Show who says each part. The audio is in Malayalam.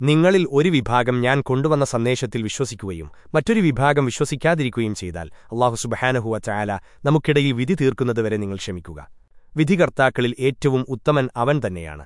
Speaker 1: നിങ്ങളിൽ ഒരു വിഭാഗം ഞാൻ കൊണ്ടുവന്ന സന്ദേശത്തിൽ വിശ്വസിക്കുകയും മറ്റൊരു വിഭാഗം വിശ്വസിക്കാതിരിക്കുകയും ചെയ്താൽ അള്ളാഹു സുബഹാനഹുവ ചായാല നമുക്കിടയിൽ വിധി തീർക്കുന്നതുവരെ നിങ്ങൾ ക്ഷമിക്കുക. വിധികർത്താക്കളിൽ ഏറ്റവും ഉത്തമൻ അവൻ തന്നെയാണ്.